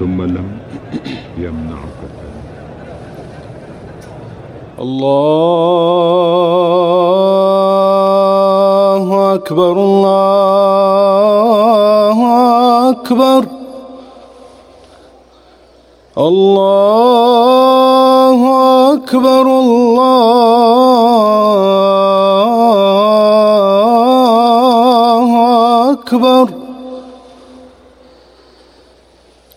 ثم لم يمنعك. الله أكبر الله أكبر. الله أكبر الله أكبر.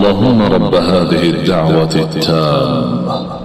اللهم رب هذه الدعوة التامة.